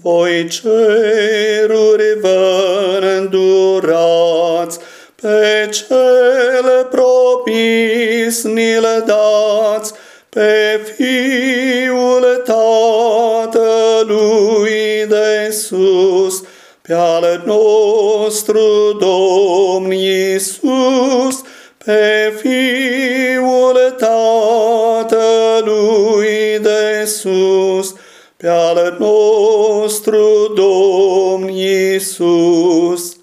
Voi ceruri vă îndurați, pe cele propis ni le dați, pe Fiul Tatălui de sus, pe al nostru Domn Iisus, pe Fiul Tatălui de sus, pe al nostru Domn Iisus.